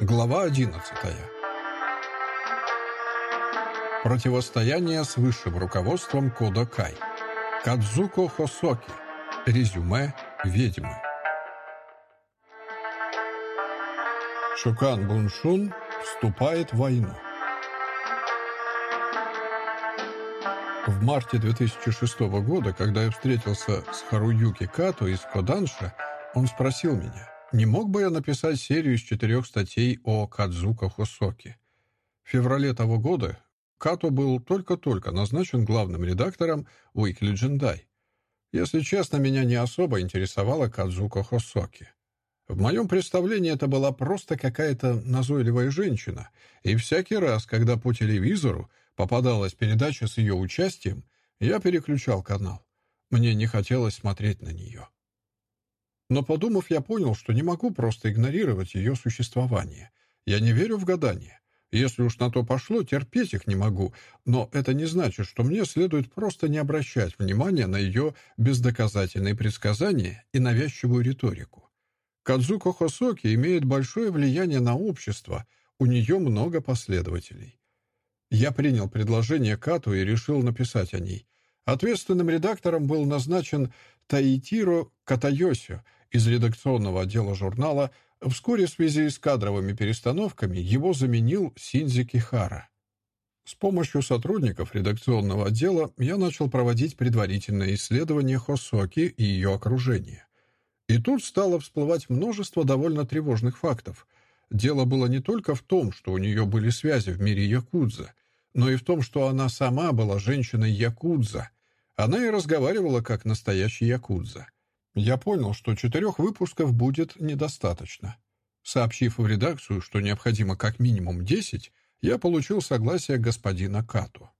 Глава 11. Противостояние с высшим руководством Кода Кай. Кадзуко Хосоки. Резюме «Ведьмы». Шукан Буншун вступает в войну. В марте 2006 года, когда я встретился с Харуюки Като из Коданша, он спросил меня – не мог бы я написать серию из четырех статей о Кадзука Хосоки? В феврале того года Като был только-только назначен главным редактором Weekly Jendai. Если честно, меня не особо интересовала Кадзука Хосоки. В моем представлении это была просто какая-то назойливая женщина, и всякий раз, когда по телевизору попадалась передача с ее участием, я переключал канал. Мне не хотелось смотреть на нее. Но подумав, я понял, что не могу просто игнорировать ее существование. Я не верю в гадания. Если уж на то пошло, терпеть их не могу, но это не значит, что мне следует просто не обращать внимания на ее бездоказательные предсказания и навязчивую риторику. Кадзуко Хосоки имеет большое влияние на общество, у нее много последователей. Я принял предложение Кату и решил написать о ней. Ответственным редактором был назначен Таитиро Катайосио, из редакционного отдела журнала, вскоре в связи с кадровыми перестановками его заменил Синдзи Кихара. С помощью сотрудников редакционного отдела я начал проводить предварительное исследование Хосоки и ее окружения. И тут стало всплывать множество довольно тревожных фактов. Дело было не только в том, что у нее были связи в мире Якудза, но и в том, что она сама была женщиной Якудза. Она и разговаривала как настоящий Якудза. Я понял, что четырех выпусков будет недостаточно. Сообщив в редакцию, что необходимо как минимум десять, я получил согласие господина Като.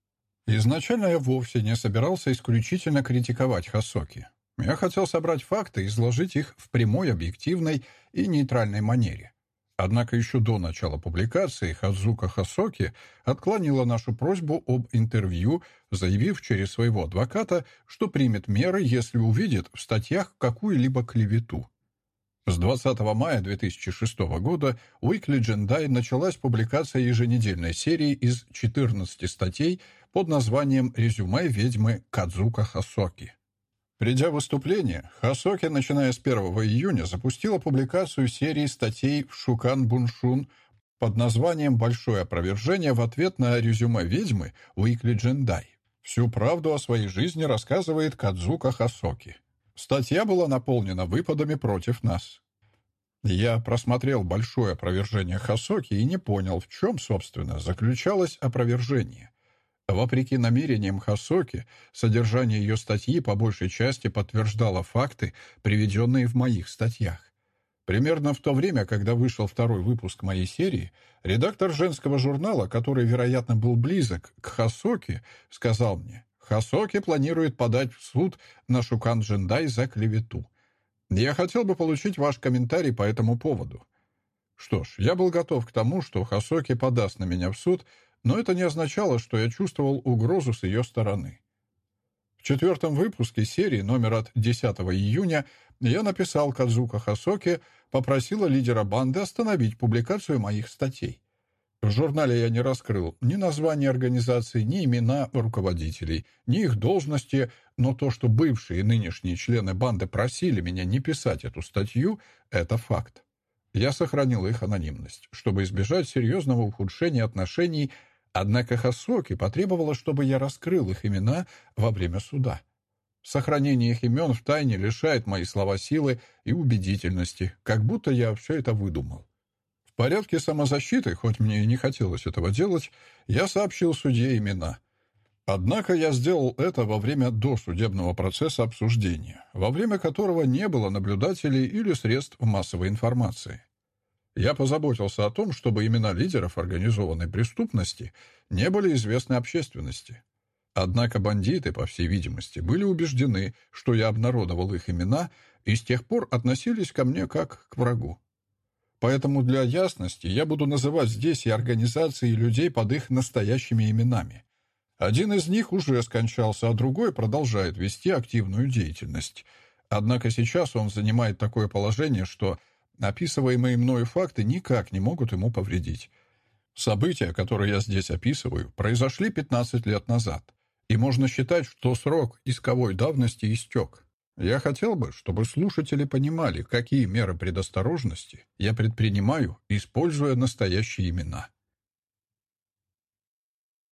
Изначально я вовсе не собирался исключительно критиковать Хасоки. Я хотел собрать факты и изложить их в прямой, объективной и нейтральной манере. Однако еще до начала публикации Хазука Хасоки отклонила нашу просьбу об интервью, заявив через своего адвоката, что примет меры, если увидит в статьях какую-либо клевету. С 20 мая 2006 года Weekly Jendai началась публикация еженедельной серии из 14 статей под названием «Резюме ведьмы Кадзука Хасоки». Придя в выступление, Хасоки, начиная с 1 июня, запустила публикацию серии статей в Шукан Буншун под названием «Большое опровержение» в ответ на резюме ведьмы Уикли Джендай. Всю правду о своей жизни рассказывает Кадзука Хасоки. Статья была наполнена выпадами против нас. Я просмотрел большое опровержение Хасоки и не понял, в чем, собственно, заключалось опровержение. Вопреки намерениям Хасоки, содержание ее статьи по большей части подтверждало факты, приведенные в моих статьях. Примерно в то время, когда вышел второй выпуск моей серии, редактор женского журнала, который, вероятно, был близок к Хасоки, сказал мне, «Хасоки планирует подать в суд на Шукан Джендай за клевету. Я хотел бы получить ваш комментарий по этому поводу». Что ж, я был готов к тому, что Хасоки подаст на меня в суд, но это не означало, что я чувствовал угрозу с ее стороны. В четвертом выпуске серии номер от 10 июня я написал Кадзука Хасоке, попросила лидера банды остановить публикацию моих статей. В журнале я не раскрыл ни названия организации, ни имена руководителей, ни их должности, но то, что бывшие и нынешние члены банды просили меня не писать эту статью, это факт. Я сохранил их анонимность, чтобы избежать серьезного ухудшения отношений Однако Хасоки потребовала, чтобы я раскрыл их имена во время суда. Сохранение их имен в тайне лишает мои слова силы и убедительности, как будто я все это выдумал. В порядке самозащиты, хоть мне и не хотелось этого делать, я сообщил судье имена. Однако я сделал это во время досудебного процесса обсуждения, во время которого не было наблюдателей или средств массовой информации. Я позаботился о том, чтобы имена лидеров организованной преступности не были известны общественности. Однако бандиты, по всей видимости, были убеждены, что я обнародовал их имена и с тех пор относились ко мне как к врагу. Поэтому для ясности я буду называть здесь и организации, и людей под их настоящими именами. Один из них уже скончался, а другой продолжает вести активную деятельность. Однако сейчас он занимает такое положение, что описываемые мною факты никак не могут ему повредить. События, которые я здесь описываю, произошли 15 лет назад, и можно считать, что срок исковой давности истек. Я хотел бы, чтобы слушатели понимали, какие меры предосторожности я предпринимаю, используя настоящие имена.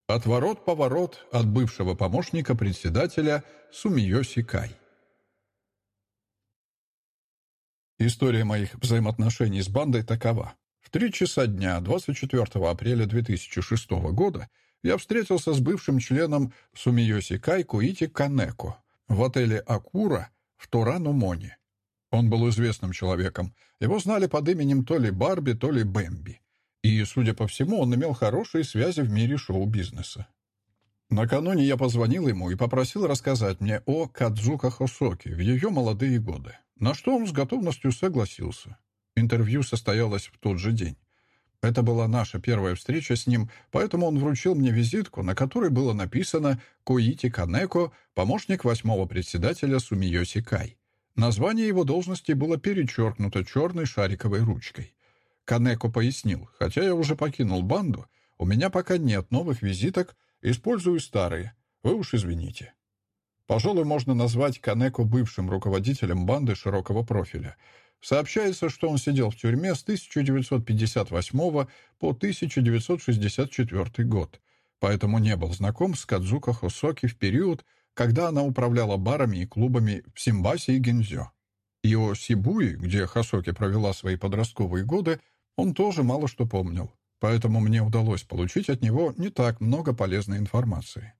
Отворот-поворот от бывшего помощника председателя Сумиёси Кай. История моих взаимоотношений с бандой такова. В три часа дня 24 апреля 2006 года я встретился с бывшим членом Сумиёси Кай Куити Канеко в отеле «Акура» в Торану-Моне. Он был известным человеком. Его знали под именем то ли Барби, то ли Бэмби. И, судя по всему, он имел хорошие связи в мире шоу-бизнеса. Накануне я позвонил ему и попросил рассказать мне о Кадзука Хосоки в ее молодые годы, на что он с готовностью согласился. Интервью состоялось в тот же день. Это была наша первая встреча с ним, поэтому он вручил мне визитку, на которой было написано «Коити Канеко, помощник восьмого председателя Сумиёси Кай». Название его должности было перечеркнуто черной шариковой ручкой. Канеко пояснил, хотя я уже покинул банду, у меня пока нет новых визиток, использую старые. Вы уж извините. Пожалуй, можно назвать Канеко бывшим руководителем банды широкого профиля — Сообщается, что он сидел в тюрьме с 1958 по 1964 год, поэтому не был знаком с Кадзуко Хосоки в период, когда она управляла барами и клубами в Симбасе и Гинзё. И о Сибуи, где Хосоки провела свои подростковые годы, он тоже мало что помнил, поэтому мне удалось получить от него не так много полезной информации.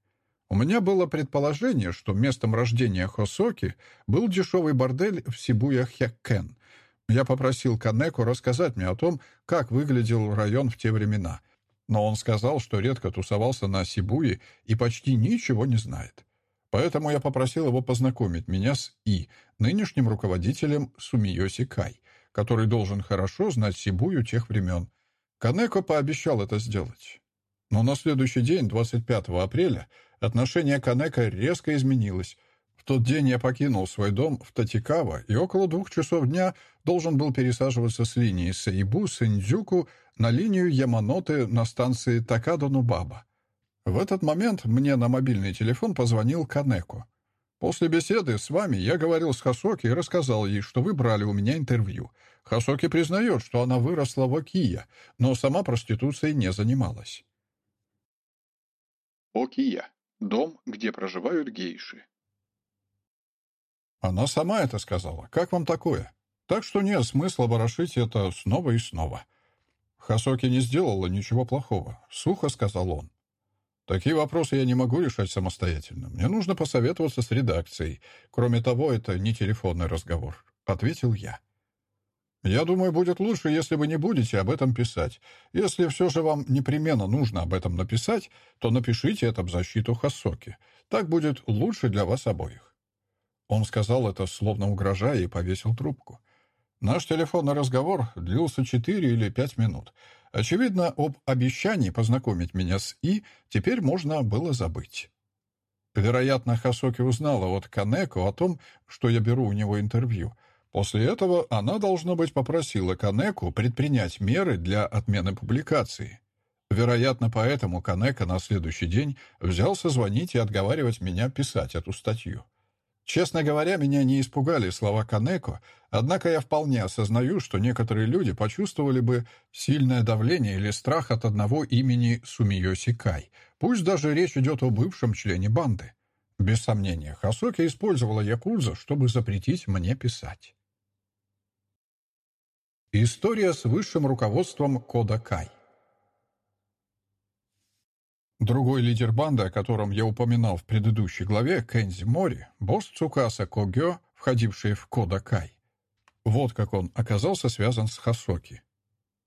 У меня было предположение, что местом рождения Хосоки был дешевый бордель в Сибуя-Хяккен, я попросил Канеку рассказать мне о том, как выглядел район в те времена. Но он сказал, что редко тусовался на Сибуе и почти ничего не знает. Поэтому я попросил его познакомить меня с И, нынешним руководителем Сумиёси Кай, который должен хорошо знать Сибую тех времен. Канеко пообещал это сделать. Но на следующий день, 25 апреля, отношение Канека резко изменилось, тот день я покинул свой дом в Татикава и около двух часов дня должен был пересаживаться с линии Сейбу Сэндзюку на линию Яманоте на станции Такадо-Нубаба. В этот момент мне на мобильный телефон позвонил Канеко. После беседы с вами я говорил с Хасоки и рассказал ей, что вы брали у меня интервью. Хасоки признает, что она выросла в Окия, но сама проституцией не занималась. Окия — дом, где проживают гейши. Она сама это сказала. Как вам такое? Так что нет смысла ворошить это снова и снова. Хасоки не сделала ничего плохого. Сухо сказал он. Такие вопросы я не могу решать самостоятельно. Мне нужно посоветоваться с редакцией. Кроме того, это не телефонный разговор. Ответил я. Я думаю, будет лучше, если вы не будете об этом писать. Если все же вам непременно нужно об этом написать, то напишите это в защиту Хасоки. Так будет лучше для вас обоих. Он сказал это, словно угрожая, и повесил трубку. Наш телефонный разговор длился четыре или пять минут. Очевидно, об обещании познакомить меня с И теперь можно было забыть. Вероятно, Хасоки узнала от Канеко о том, что я беру у него интервью. После этого она, должно быть, попросила Канеку предпринять меры для отмены публикации. Вероятно, поэтому Канека на следующий день взялся звонить и отговаривать меня писать эту статью. Честно говоря, меня не испугали слова Канеко, однако я вполне осознаю, что некоторые люди почувствовали бы сильное давление или страх от одного имени Сумиёси Кай, пусть даже речь идет о бывшем члене банды. Без сомнения, Хасоки использовала Якудза, чтобы запретить мне писать. История с высшим руководством Кода Кай Другой лидер банды, о котором я упоминал в предыдущей главе, Кэнзи Мори, босс Цукаса Когё, входивший в Кода Кай. Вот как он оказался связан с Хасоки.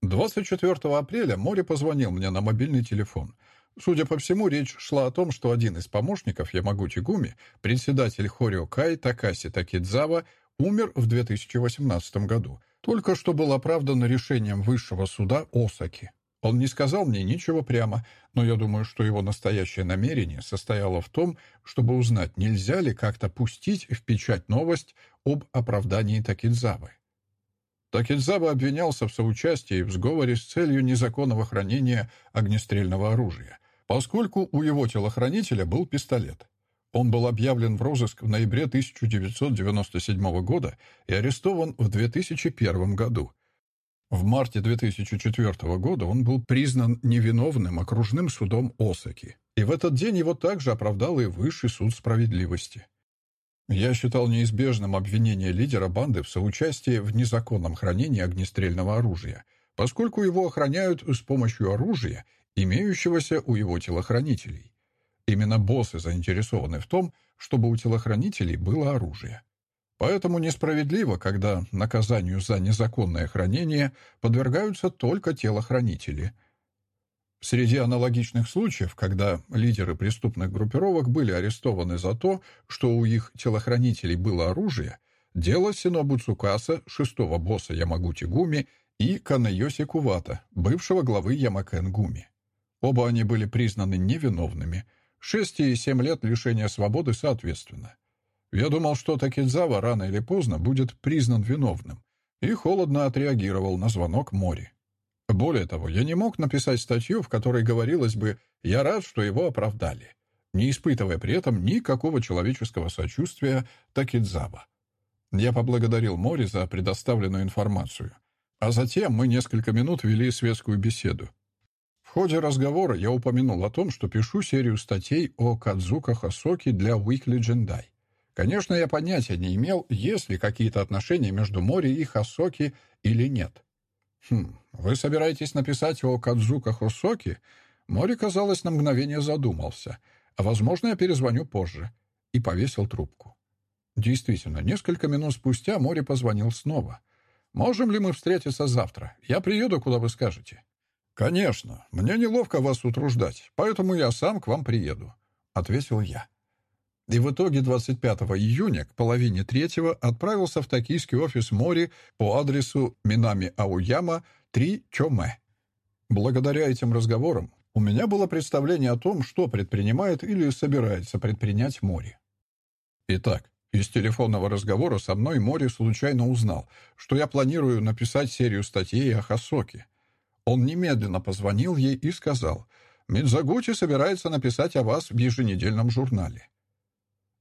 24 апреля Мори позвонил мне на мобильный телефон. Судя по всему, речь шла о том, что один из помощников Ямагути Гуми, председатель Хорио Кай Такаси Такидзава, умер в 2018 году, только что был оправдан решением высшего суда Осаки. Он не сказал мне ничего прямо, но я думаю, что его настоящее намерение состояло в том, чтобы узнать, нельзя ли как-то пустить в печать новость об оправдании Такидзавы. Такидзаба обвинялся в соучастии в сговоре с целью незаконного хранения огнестрельного оружия, поскольку у его телохранителя был пистолет. Он был объявлен в розыск в ноябре 1997 года и арестован в 2001 году. В марте 2004 года он был признан невиновным окружным судом Осаки, и в этот день его также оправдал и Высший суд справедливости. Я считал неизбежным обвинение лидера банды в соучастии в незаконном хранении огнестрельного оружия, поскольку его охраняют с помощью оружия, имеющегося у его телохранителей. Именно боссы заинтересованы в том, чтобы у телохранителей было оружие. Поэтому несправедливо, когда наказанию за незаконное хранение подвергаются только телохранители – Среди аналогичных случаев, когда лидеры преступных группировок были арестованы за то, что у их телохранителей было оружие, дело Синобу Цукаса, шестого босса Ямагути Гуми, и Канайоси Кувата, бывшего главы Ямакен Гуми. Оба они были признаны невиновными. Шесть и семь лет лишения свободы соответственно. Я думал, что Такидзава рано или поздно будет признан виновным, и холодно отреагировал на звонок Мори. Более того, я не мог написать статью, в которой говорилось бы «я рад, что его оправдали», не испытывая при этом никакого человеческого сочувствия Такидзаба. Я поблагодарил Мори за предоставленную информацию. А затем мы несколько минут вели светскую беседу. В ходе разговора я упомянул о том, что пишу серию статей о Кадзука Хасоки для Weekly Jendai. Конечно, я понятия не имел, есть ли какие-то отношения между Мори и Хасоки или нет. «Хм, вы собираетесь написать о Кадзука Хосоки?» Мори, казалось, на мгновение задумался. «А, возможно, я перезвоню позже». И повесил трубку. Действительно, несколько минут спустя Мори позвонил снова. «Можем ли мы встретиться завтра? Я приеду, куда вы скажете». «Конечно. Мне неловко вас утруждать, поэтому я сам к вам приеду», — ответил я. И в итоге 25 июня к половине третьего отправился в токийский офис Мори по адресу Минами Ауяма, 3 Чоме. Благодаря этим разговорам у меня было представление о том, что предпринимает или собирается предпринять Мори. Итак, из телефонного разговора со мной Мори случайно узнал, что я планирую написать серию статей о Хасоке. Он немедленно позвонил ей и сказал, «Мидзагути собирается написать о вас в еженедельном журнале».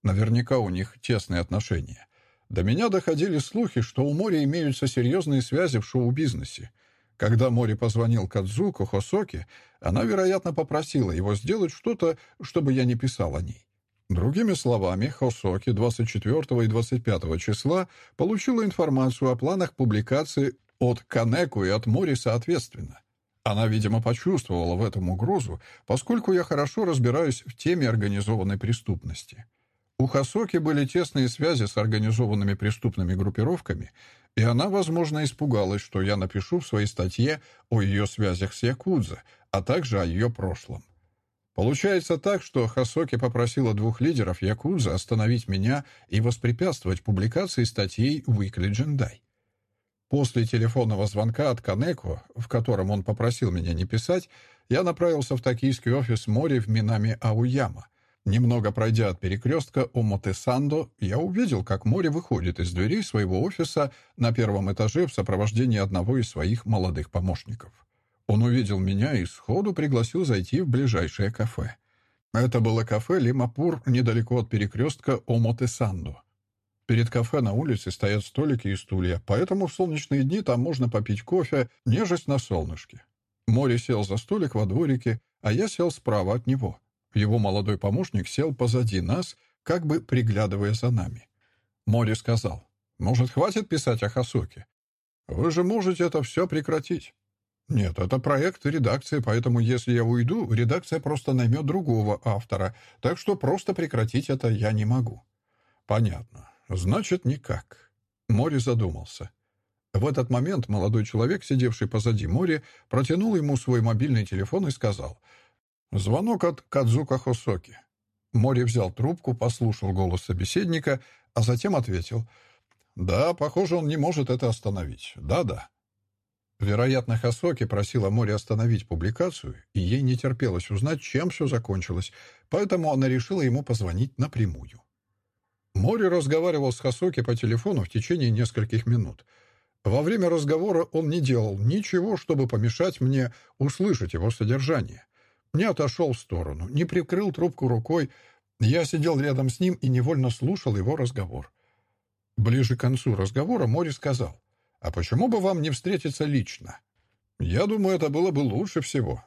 Наверняка у них тесные отношения. До меня доходили слухи, что у Мори имеются серьезные связи в шоу-бизнесе. Когда Мори позвонил Кадзуко Хосоки, она, вероятно, попросила его сделать что-то, чтобы я не писал о ней. Другими словами, Хосоки 24 и 25 числа получила информацию о планах публикации от Канеку и от Мори соответственно. Она, видимо, почувствовала в этом угрозу, поскольку я хорошо разбираюсь в теме организованной преступности. У Хасоки были тесные связи с организованными преступными группировками, и она, возможно, испугалась, что я напишу в своей статье о ее связях с Якудза, а также о ее прошлом. Получается так, что Хасоки попросила двух лидеров Якудза остановить меня и воспрепятствовать публикации статей Weekly Jendai. После телефонного звонка от Канеко, в котором он попросил меня не писать, я направился в токийский офис Мори в Минами Ауяма — Немного пройдя от перекрестка Омотесандо, я увидел, как море выходит из дверей своего офиса на первом этаже в сопровождении одного из своих молодых помощников. Он увидел меня и сходу пригласил зайти в ближайшее кафе. Это было кафе «Лимапур» недалеко от перекрестка Омотесандо. Перед кафе на улице стоят столики и стулья, поэтому в солнечные дни там можно попить кофе, нежесть на солнышке. Море сел за столик во дворике, а я сел справа от него — его молодой помощник сел позади нас, как бы приглядывая за нами. Мори сказал, «Может, хватит писать о Хасуке? Вы же можете это все прекратить». «Нет, это проект редакции, поэтому если я уйду, редакция просто наймет другого автора, так что просто прекратить это я не могу». «Понятно. Значит, никак». Мори задумался. В этот момент молодой человек, сидевший позади Мори, протянул ему свой мобильный телефон и сказал — Звонок от Кадзука Хосоки. Мори взял трубку, послушал голос собеседника, а затем ответил. «Да, похоже, он не может это остановить. Да-да». Вероятно, Хосоки просила Мори остановить публикацию, и ей не терпелось узнать, чем все закончилось, поэтому она решила ему позвонить напрямую. Мори разговаривал с Хосоки по телефону в течение нескольких минут. Во время разговора он не делал ничего, чтобы помешать мне услышать его содержание. Не отошел в сторону, не прикрыл трубку рукой. Я сидел рядом с ним и невольно слушал его разговор. Ближе к концу разговора Мори сказал, «А почему бы вам не встретиться лично? Я думаю, это было бы лучше всего.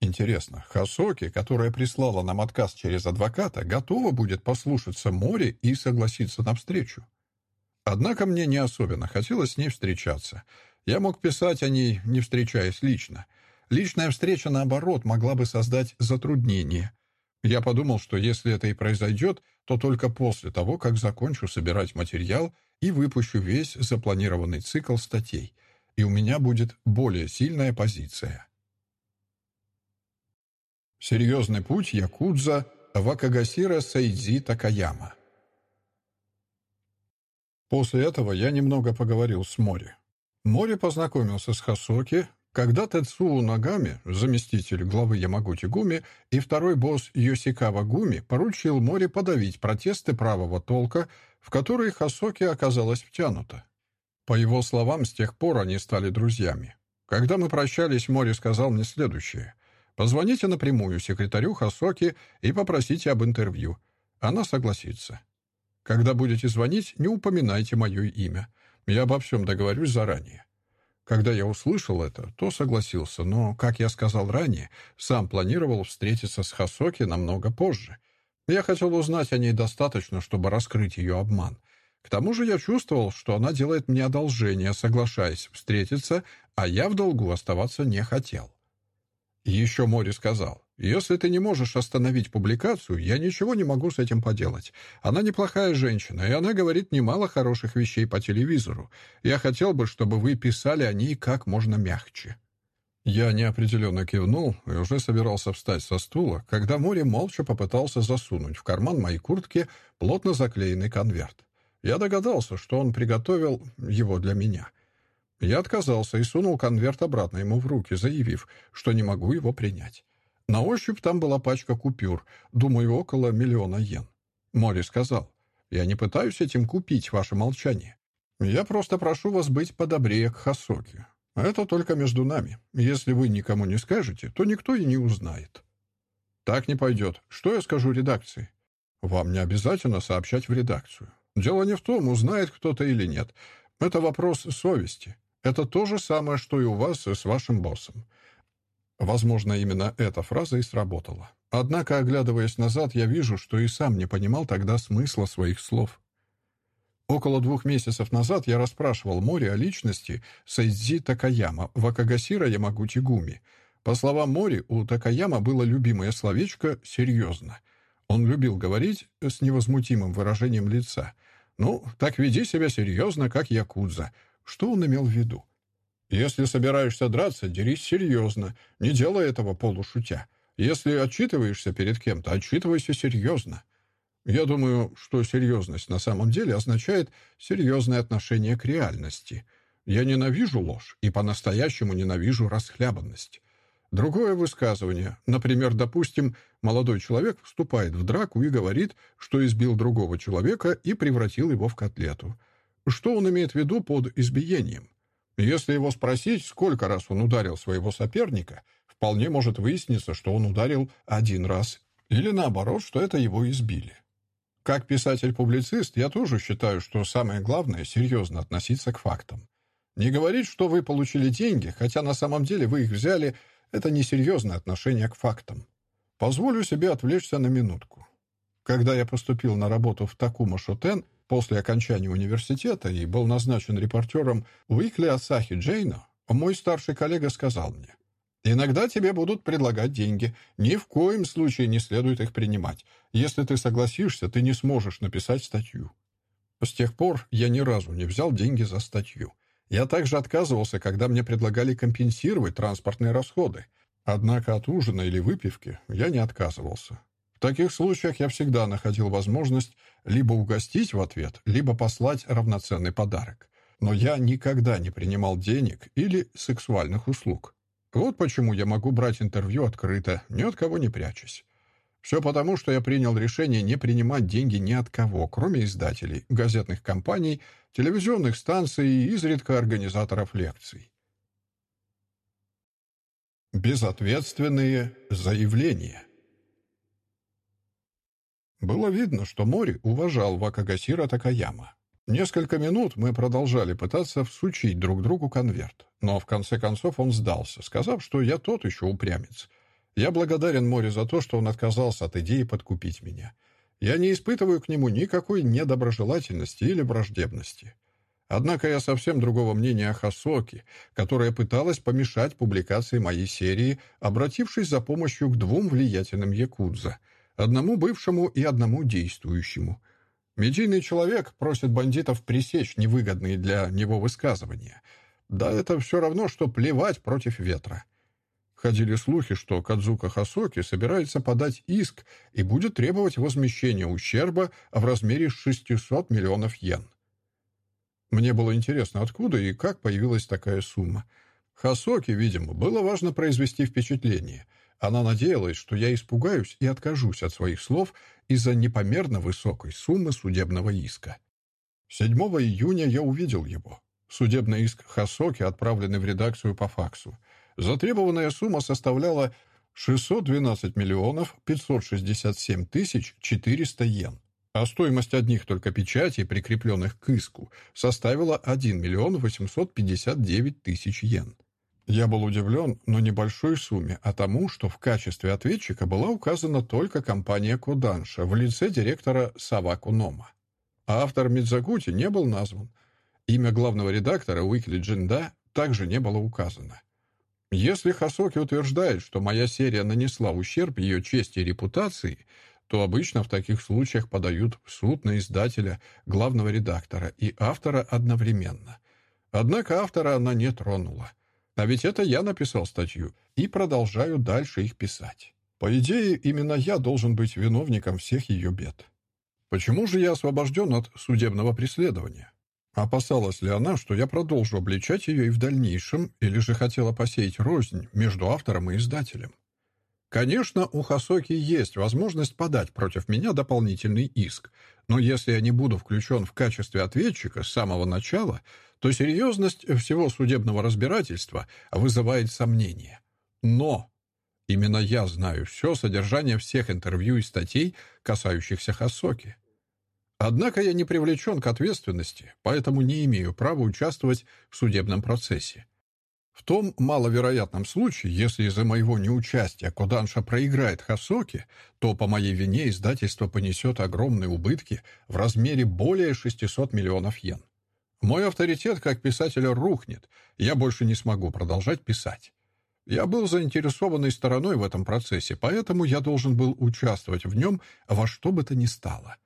Интересно, Хасоки, которая прислала нам отказ через адвоката, готова будет послушаться Мори и согласиться на встречу? Однако мне не особенно хотелось с ней встречаться. Я мог писать о ней, не встречаясь лично. Личная встреча, наоборот, могла бы создать затруднение. Я подумал, что если это и произойдет, то только после того, как закончу собирать материал и выпущу весь запланированный цикл статей, и у меня будет более сильная позиция. Серьезный путь Якудза Вакагасира Сайдзи Такаяма После этого я немного поговорил с Мори. Мори познакомился с Хасоки, когда Тецуо Нагами, заместитель главы Ямагути Гуми, и второй босс Йосикава Гуми поручил Мори подавить протесты правого толка, в которые Хасоки оказалась втянута. По его словам, с тех пор они стали друзьями. Когда мы прощались, Мори сказал мне следующее. «Позвоните напрямую секретарю Хасоки и попросите об интервью. Она согласится. Когда будете звонить, не упоминайте мое имя. Я обо всем договорюсь заранее. Когда я услышал это, то согласился, но, как я сказал ранее, сам планировал встретиться с Хасоки намного позже. Я хотел узнать о ней достаточно, чтобы раскрыть ее обман. К тому же я чувствовал, что она делает мне одолжение, соглашаясь встретиться, а я в долгу оставаться не хотел. Еще Мори сказал, «Если ты не можешь остановить публикацию, я ничего не могу с этим поделать. Она неплохая женщина, и она говорит немало хороших вещей по телевизору. Я хотел бы, чтобы вы писали о ней как можно мягче». Я неопределенно кивнул и уже собирался встать со стула, когда Мори молча попытался засунуть в карман моей куртки плотно заклеенный конверт. Я догадался, что он приготовил его для меня. Я отказался и сунул конверт обратно ему в руки, заявив, что не могу его принять. На ощупь там была пачка купюр, думаю, около миллиона йен. Мори сказал, «Я не пытаюсь этим купить ваше молчание. Я просто прошу вас быть подобрее к Хасоке. Это только между нами. Если вы никому не скажете, то никто и не узнает». «Так не пойдет. Что я скажу редакции?» «Вам не обязательно сообщать в редакцию. Дело не в том, узнает кто-то или нет. Это вопрос совести. Это то же самое, что и у вас с вашим боссом. Возможно, именно эта фраза и сработала. Однако, оглядываясь назад, я вижу, что и сам не понимал тогда смысла своих слов. Около двух месяцев назад я расспрашивал Мори о личности Сайдзи Такаяма в Акагасира Ямагути Гуми. По словам Мори, у Такаяма было любимое словечко «серьезно». Он любил говорить с невозмутимым выражением лица. «Ну, так веди себя серьезно, как Якудза. Что он имел в виду? Если собираешься драться, дерись серьезно, не делай этого полушутя. Если отчитываешься перед кем-то, отчитывайся серьезно. Я думаю, что серьезность на самом деле означает серьезное отношение к реальности. Я ненавижу ложь и по-настоящему ненавижу расхлябанность. Другое высказывание, например, допустим, молодой человек вступает в драку и говорит, что избил другого человека и превратил его в котлету. Что он имеет в виду под избиением? Если его спросить, сколько раз он ударил своего соперника, вполне может выясниться, что он ударил один раз, или наоборот, что это его избили. Как писатель-публицист, я тоже считаю, что самое главное — серьезно относиться к фактам. Не говорить, что вы получили деньги, хотя на самом деле вы их взяли, это несерьезное отношение к фактам. Позволю себе отвлечься на минутку. Когда я поступил на работу в Такума Шотен — После окончания университета и был назначен репортером Уикли Асахи Джейна, мой старший коллега сказал мне, «Иногда тебе будут предлагать деньги. Ни в коем случае не следует их принимать. Если ты согласишься, ты не сможешь написать статью». С тех пор я ни разу не взял деньги за статью. Я также отказывался, когда мне предлагали компенсировать транспортные расходы. Однако от ужина или выпивки я не отказывался. Таких случаях я всегда находил возможность либо угостить в ответ, либо послать равноценный подарок. Но я никогда не принимал денег или сексуальных услуг. Вот почему я могу брать интервью открыто, ни от кого не прячась. Все потому, что я принял решение не принимать деньги ни от кого, кроме издателей, газетных компаний, телевизионных станций и изредка организаторов лекций. Безответственные заявления Было видно, что Мори уважал Вакагасира Такаяма. Несколько минут мы продолжали пытаться всучить друг другу конверт, но в конце концов он сдался, сказав, что я тот еще упрямец — я благодарен Море за то, что он отказался от идеи подкупить меня. Я не испытываю к нему никакой недоброжелательности или враждебности. Однако я совсем другого мнения о Хасоке, которая пыталась помешать публикации моей серии, обратившись за помощью к двум влиятельным якудза, одному бывшему и одному действующему. Медийный человек просит бандитов пресечь невыгодные для него высказывания. Да это все равно, что плевать против ветра. Ходили слухи, что Кадзука Хасоки собирается подать иск и будет требовать возмещения ущерба в размере 600 миллионов йен. Мне было интересно, откуда и как появилась такая сумма. Хасоки, видимо, было важно произвести впечатление. Она надеялась, что я испугаюсь и откажусь от своих слов из-за непомерно высокой суммы судебного иска. 7 июня я увидел его. Судебный иск Хасоки, отправленный в редакцию по факсу. Затребованная сумма составляла 612 миллионов 567 тысяч 400 йен, а стоимость одних только печатей, прикрепленных к иску, составила 1 миллион 859 тысяч йен. Я был удивлен, но небольшой сумме, а тому, что в качестве ответчика была указана только компания Коданша в лице директора Саваку Нома. А автор Мидзагути не был назван. Имя главного редактора Уикли Джинда также не было указано. Если Хасоки утверждает, что моя серия нанесла ущерб ее чести и репутации, то обычно в таких случаях подают в суд на издателя, главного редактора и автора одновременно. Однако автора она не тронула. А ведь это я написал статью и продолжаю дальше их писать. По идее, именно я должен быть виновником всех ее бед. Почему же я освобожден от судебного преследования? Опасалась ли она, что я продолжу обличать ее и в дальнейшем, или же хотела посеять рознь между автором и издателем? Конечно, у Хасоки есть возможность подать против меня дополнительный иск, но если я не буду включен в качестве ответчика с самого начала, то серьезность всего судебного разбирательства вызывает сомнения. Но именно я знаю все содержание всех интервью и статей, касающихся Хасоки. Однако я не привлечен к ответственности, поэтому не имею права участвовать в судебном процессе. В том маловероятном случае, если из-за моего неучастия Коданша проиграет Хасоки, то по моей вине издательство понесет огромные убытки в размере более 600 миллионов йен. Мой авторитет как писателя рухнет, я больше не смогу продолжать писать. Я был заинтересованной стороной в этом процессе, поэтому я должен был участвовать в нем во что бы то ни стало.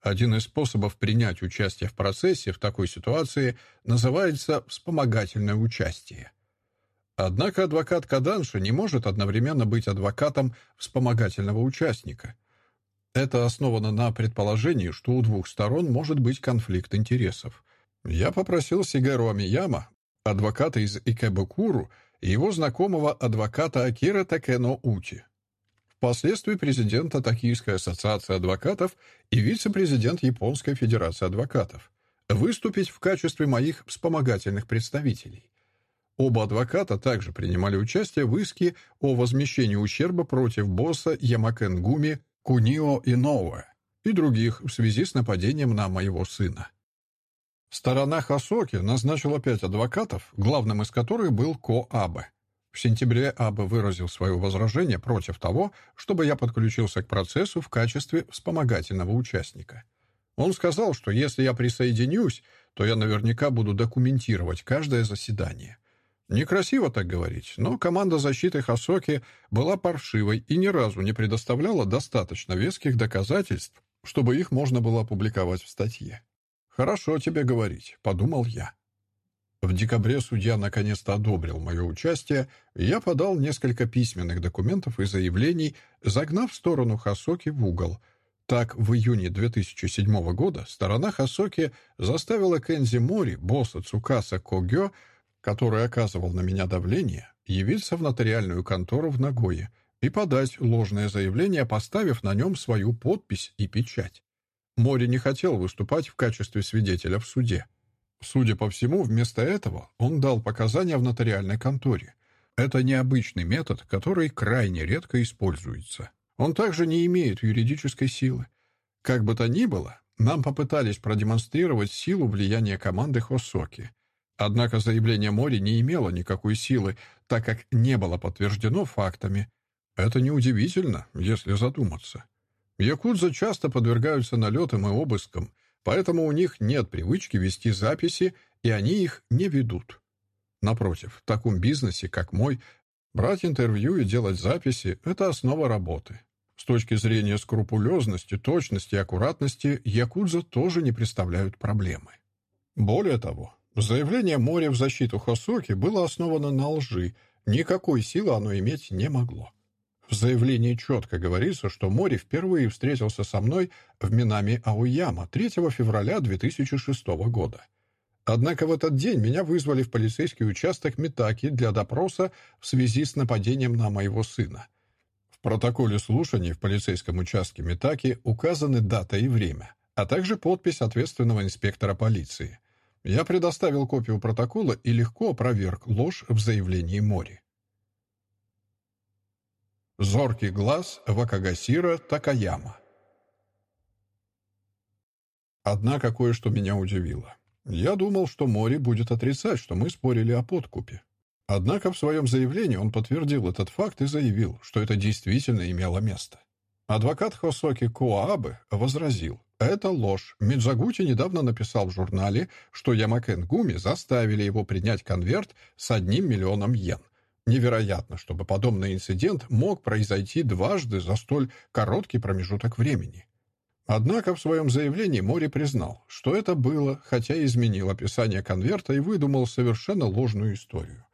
Один из способов принять участие в процессе в такой ситуации называется вспомогательное участие. Однако адвокат Каданша не может одновременно быть адвокатом вспомогательного участника. Это основано на предположении, что у двух сторон может быть конфликт интересов. Я попросил Сигару Амияма, адвоката из Икэбукуру, и его знакомого адвоката Акира Такено Ути, впоследствии президента Токийской ассоциации адвокатов и вице-президент Японской федерации адвокатов, выступить в качестве моих вспомогательных представителей. Оба адвоката также принимали участие в иске о возмещении ущерба против босса Ямакенгуми Кунио Иноуэ и других в связи с нападением на моего сына. Сторона Хасоки назначила пять адвокатов, главным из которых был Ко Абе. В сентябре Аба выразил свое возражение против того, чтобы я подключился к процессу в качестве вспомогательного участника. Он сказал, что если я присоединюсь, то я наверняка буду документировать каждое заседание. Некрасиво так говорить, но команда защиты Хасоки была паршивой и ни разу не предоставляла достаточно веских доказательств, чтобы их можно было опубликовать в статье. «Хорошо тебе говорить», — подумал я. В декабре судья наконец-то одобрил мое участие, и я подал несколько письменных документов и заявлений, загнав сторону Хасоки в угол. Так, в июне 2007 года сторона Хасоки заставила Кензи Мори, босса Цукаса Когё, который оказывал на меня давление, явиться в нотариальную контору в Нагое, и подать ложное заявление, поставив на нем свою подпись и печать. Мори не хотел выступать в качестве свидетеля в суде. Судя по всему, вместо этого он дал показания в нотариальной конторе. Это необычный метод, который крайне редко используется. Он также не имеет юридической силы. Как бы то ни было, нам попытались продемонстрировать силу влияния команды Хосоки. Однако заявление Мори не имело никакой силы, так как не было подтверждено фактами. Это неудивительно, если задуматься. Якудза часто подвергаются налетам и обыскам, поэтому у них нет привычки вести записи, и они их не ведут. Напротив, в таком бизнесе, как мой, брать интервью и делать записи — это основа работы. С точки зрения скрупулезности, точности и аккуратности якудза тоже не представляют проблемы. Более того, заявление Мори в защиту Хосоки было основано на лжи, никакой силы оно иметь не могло. В заявлении четко говорится, что Мори впервые встретился со мной в Минами Ауяма 3 февраля 2006 года. Однако в этот день меня вызвали в полицейский участок Митаки для допроса в связи с нападением на моего сына. В протоколе слушаний в полицейском участке Митаки указаны дата и время, а также подпись ответственного инспектора полиции. Я предоставил копию протокола и легко опроверг ложь в заявлении Мори. Зоркий глаз Вакагасира Такаяма. Однако кое-что меня удивило. Я думал, что Мори будет отрицать, что мы спорили о подкупе. Однако в своем заявлении он подтвердил этот факт и заявил, что это действительно имело место. Адвокат Хосоки Куаабе возразил, это ложь. Мидзагути недавно написал в журнале, что Ямакен Гуми заставили его принять конверт с одним миллионом йен. Невероятно, чтобы подобный инцидент мог произойти дважды за столь короткий промежуток времени. Однако в своем заявлении Мори признал, что это было, хотя и изменил описание конверта и выдумал совершенно ложную историю.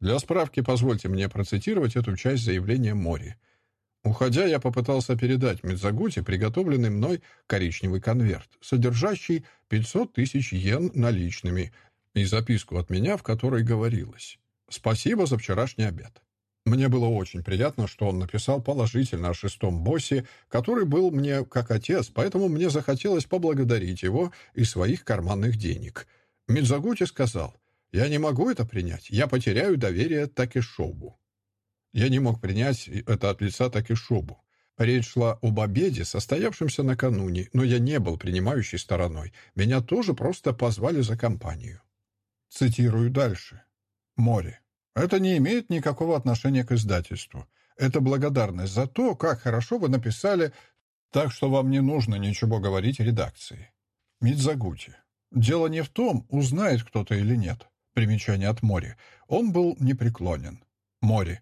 Для справки позвольте мне процитировать эту часть заявления Мори. Уходя, я попытался передать Мидзагути приготовленный мной коричневый конверт, содержащий 500 тысяч йен наличными, и записку от меня, в которой говорилось Спасибо за вчерашний обед. Мне было очень приятно, что он написал положительно о шестом боссе, который был мне как отец, поэтому мне захотелось поблагодарить его из своих карманных денег. Мидзагути сказал, «Я не могу это принять, я потеряю доверие Такишобу». Я не мог принять это от лица Такишобу. Речь шла об обеде, состоявшемся накануне, но я не был принимающей стороной. Меня тоже просто позвали за компанию. Цитирую дальше. Море. Это не имеет никакого отношения к издательству. Это благодарность за то, как хорошо вы написали, так что вам не нужно ничего говорить редакции. Мидзагути. Дело не в том, узнает кто-то или нет. Примечание от Мори. Он был непреклонен. Мори.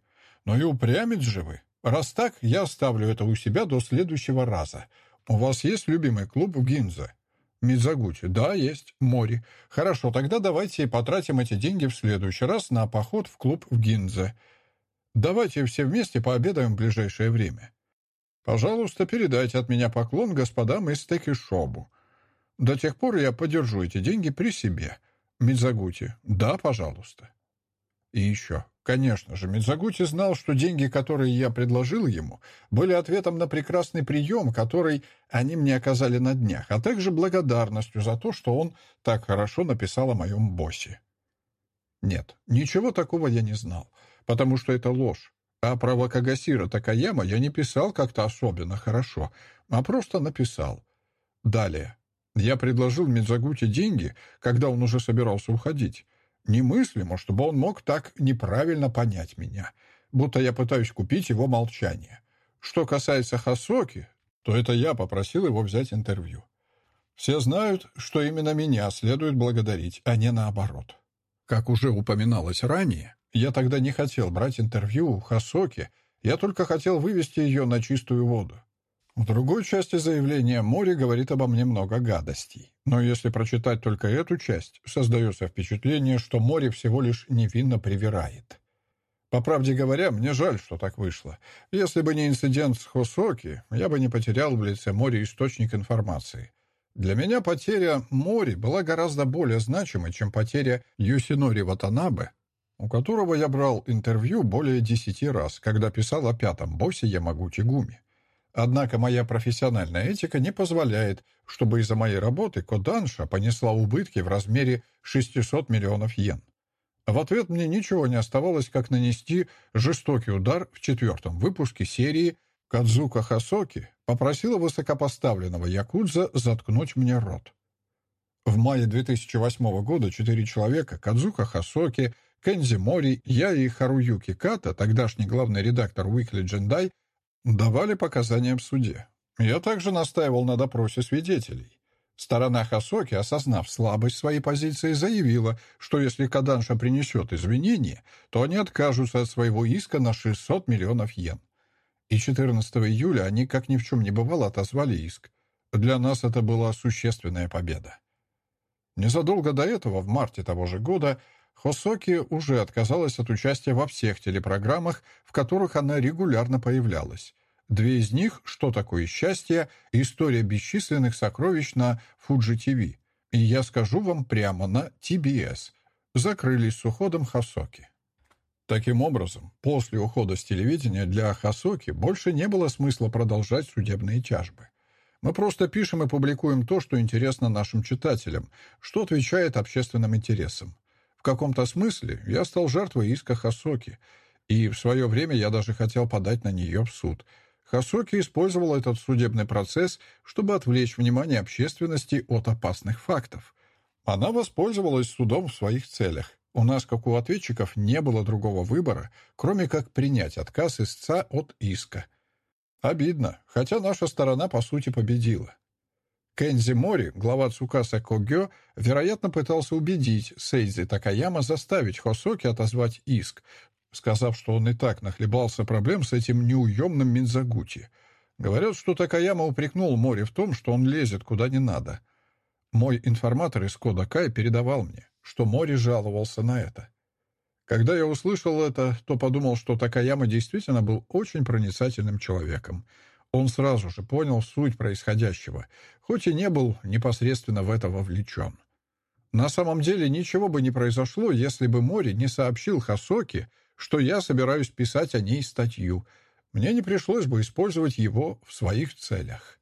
Но и упрямец же вы. Раз так, я оставлю это у себя до следующего раза. У вас есть любимый клуб в Гинзе? Мидзагути. Да, есть. Мори. Хорошо, тогда давайте потратим эти деньги в следующий раз на поход в клуб в Гинзе. Давайте все вместе пообедаем в ближайшее время. Пожалуйста, передайте от меня поклон господам из Текишобу. До тех пор я подержу эти деньги при себе. Мидзагути. Да, пожалуйста. И еще. Конечно же, Мидзагути знал, что деньги, которые я предложил ему, были ответом на прекрасный прием, который они мне оказали на днях, а также благодарностью за то, что он так хорошо написал о моем боссе. Нет, ничего такого я не знал, потому что это ложь. А про Вакагасира Такаяма я не писал как-то особенно хорошо, а просто написал. Далее. Я предложил Мидзагути деньги, когда он уже собирался уходить. Немыслимо, чтобы он мог так неправильно понять меня, будто я пытаюсь купить его молчание. Что касается Хасоки, то это я попросил его взять интервью. Все знают, что именно меня следует благодарить, а не наоборот. Как уже упоминалось ранее, я тогда не хотел брать интервью у Хасоки, я только хотел вывести ее на чистую воду. В другой части заявления Мори говорит обо мне много гадостей. Но если прочитать только эту часть, создается впечатление, что Мори всего лишь невинно привирает. По правде говоря, мне жаль, что так вышло. Если бы не инцидент с Хосоки, я бы не потерял в лице Мори источник информации. Для меня потеря Мори была гораздо более значимой, чем потеря Юсинори Ватанабе у которого я брал интервью более десяти раз, когда писал о пятом боссе Ямагути Гуми. Однако моя профессиональная этика не позволяет, чтобы из-за моей работы Коданша понесла убытки в размере 600 миллионов йен. В ответ мне ничего не оставалось, как нанести жестокий удар в четвертом выпуске серии Кадзука Хасоки попросила высокопоставленного якудза заткнуть мне рот. В мае 2008 года четыре человека — Кадзука Хасоки, Кензи Мори, я и Харуюки Ката, тогдашний главный редактор Weekly Джендай, давали показания в суде. Я также настаивал на допросе свидетелей. Сторона Хасоки, осознав слабость своей позиции, заявила, что если Каданша принесет извинения, то они откажутся от своего иска на 600 миллионов йен. И 14 июля они, как ни в чем не бывало, отозвали иск. Для нас это была существенная победа. Незадолго до этого, в марте того же года, Хосоки уже отказалась от участия во всех телепрограммах, в которых она регулярно появлялась. Две из них «Что такое счастье?» «История бесчисленных сокровищ» на Fuji TV. И я скажу вам прямо на TBS. Закрылись с уходом Хосоки. Таким образом, после ухода с телевидения для Хасоки больше не было смысла продолжать судебные тяжбы. Мы просто пишем и публикуем то, что интересно нашим читателям, что отвечает общественным интересам. В каком-то смысле я стал жертвой иска Хасоки, и в свое время я даже хотел подать на нее в суд. Хасоки использовал этот судебный процесс, чтобы отвлечь внимание общественности от опасных фактов. Она воспользовалась судом в своих целях. У нас, как у ответчиков, не было другого выбора, кроме как принять отказ истца от иска. Обидно, хотя наша сторона, по сути, победила. Кензи Мори, глава Цукаса Когё, вероятно, пытался убедить Сейдзи Такаяма заставить Хосоки отозвать иск, сказав, что он и так нахлебался проблем с этим неуемным Минзагути. Говорят, что Такаяма упрекнул Мори в том, что он лезет куда не надо. Мой информатор из Кода Кай передавал мне что Мори жаловался на это. Когда я услышал это, то подумал, что Такаяма действительно был очень проницательным человеком. Он сразу же понял суть происходящего, хоть и не был непосредственно в это вовлечен. На самом деле ничего бы не произошло, если бы Мори не сообщил Хасоки, что я собираюсь писать о ней статью. Мне не пришлось бы использовать его в своих целях.